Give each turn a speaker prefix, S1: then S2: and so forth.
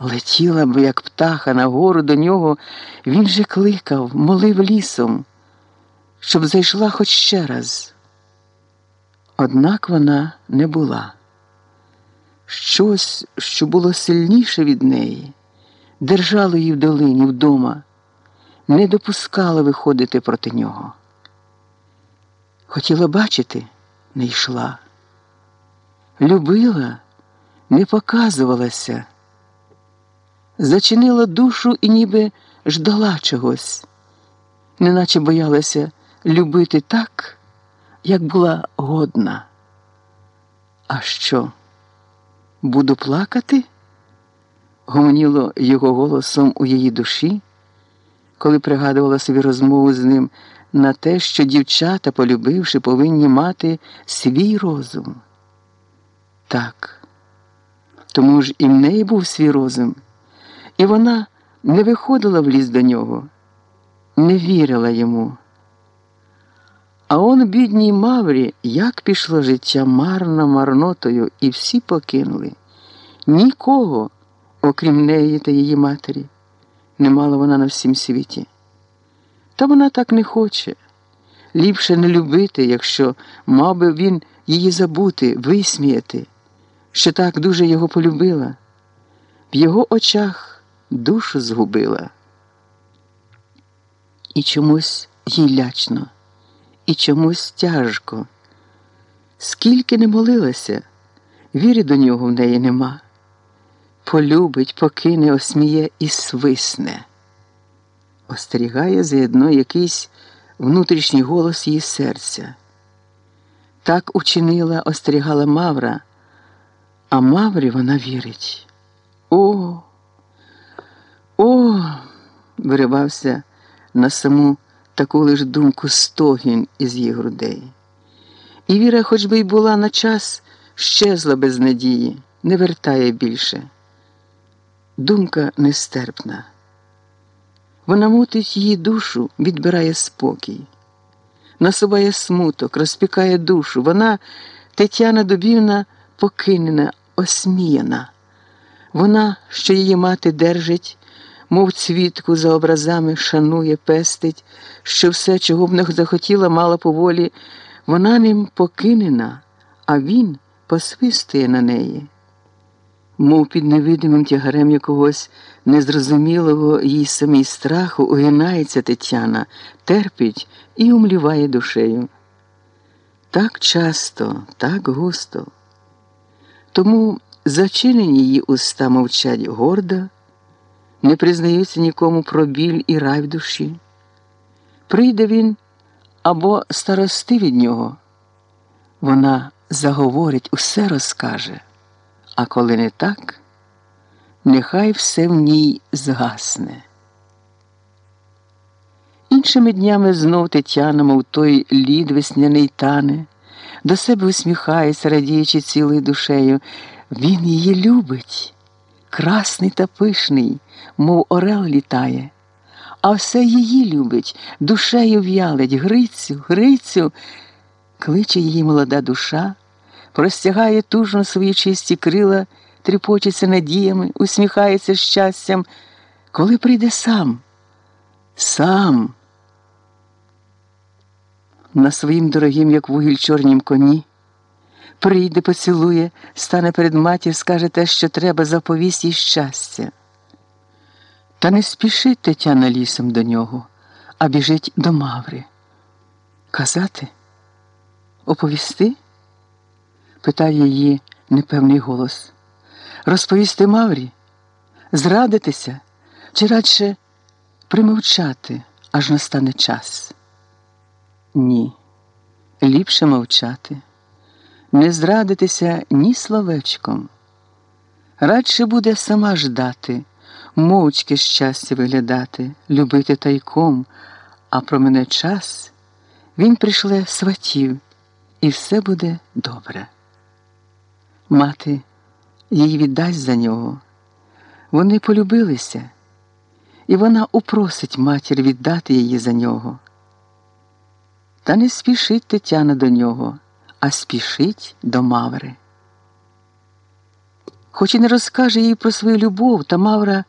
S1: Летіла б, як птаха, нагору до нього, він же кликав, молив лісом, щоб зайшла хоч ще раз. Однак вона не була. Щось, що було сильніше від неї, держало її в долині вдома, не допускало виходити проти нього. Хотіла бачити, не йшла. Любила, не показувалася, зачинила душу і ніби ждала чогось, неначе боялася любити так, як була годна. А що? Буду плакати? гомоніло його голосом у її душі, коли пригадувала собі розмову з ним на те, що дівчата, полюбивши, повинні мати свій розум. Так, тому ж і в неї був свій розум, і вона не виходила в ліс до нього, не вірила йому. А он, бідній Маврі, як пішло життя марно марнотою, і всі покинули. Нікого, окрім неї та її матері, не мала вона на всім світі. Та вона так не хоче. Ліпше не любити, якщо мав би він її забути, висміяти, що так дуже його полюбила, в його очах душу згубила. І чомусь їй лячно і чомусь тяжко. Скільки не молилася, віри до нього в неї нема. Полюбить, покине, осміє і свисне. Остерігає заєдно якийсь внутрішній голос її серця. Так учинила, остерігала Мавра, а Маврі вона вірить. О, виривався на саму таку лиш думку стогін із її грудей. І віра, хоч би й була на час, щезла без надії, не вертає більше. Думка нестерпна. Вона мутить її душу, відбирає спокій, насуває смуток, розпікає душу. Вона, Тетяна Дубівна, покинена, осміяна. Вона, що її мати держить мов цвітку за образами шанує, пестить, що все, чого б не захотіла, мала поволі, вона ним покинена, а він посвистує на неї. Мов під невидимим тягарем якогось незрозумілого їй самій страху угинається Тетяна, терпить і умліває душею. Так часто, так густо. Тому зачинені її уста мовчать гордо не признаються нікому про біль і рай в душі. Прийде він або старости від нього, вона заговорить, усе розкаже, а коли не так, нехай все в ній згасне. Іншими днями знов Тетяна, мов той лід весняний тане, до себе усміхається, радіючи цілою душею. Він її любить красний та пишний, мов орел літає, а все її любить, душею в'ялить, Грицю, Грицю, кличе її молода душа, простягає тужно свої чисті крила, тріпочеться надіями, усміхається щастям. Коли прийде сам, сам. На своїм дорогим, як вугіль чорнім коні прийде, поцілує, стане перед матір, скаже те, що треба, заповість їй щастя. Та не спішить Тетяна лісом до нього, а біжить до Маври. Казати? Оповісти? питає її непевний голос. Розповісти Маврі? Зрадитися чи радше примовчати, аж настане час? Ні, ліпше мовчати не зрадитися ні словечком. Радше буде сама ждати, мовчки щастя виглядати, любити тайком, а про мене час він прийшле сватів, і все буде добре. Мати їй віддасть за нього. Вони полюбилися, і вона упросить матір віддати її за нього. Та не спішить Тетяна до нього а спішить до Маври. Хоч і не розкаже їй про свою любов, та Мавра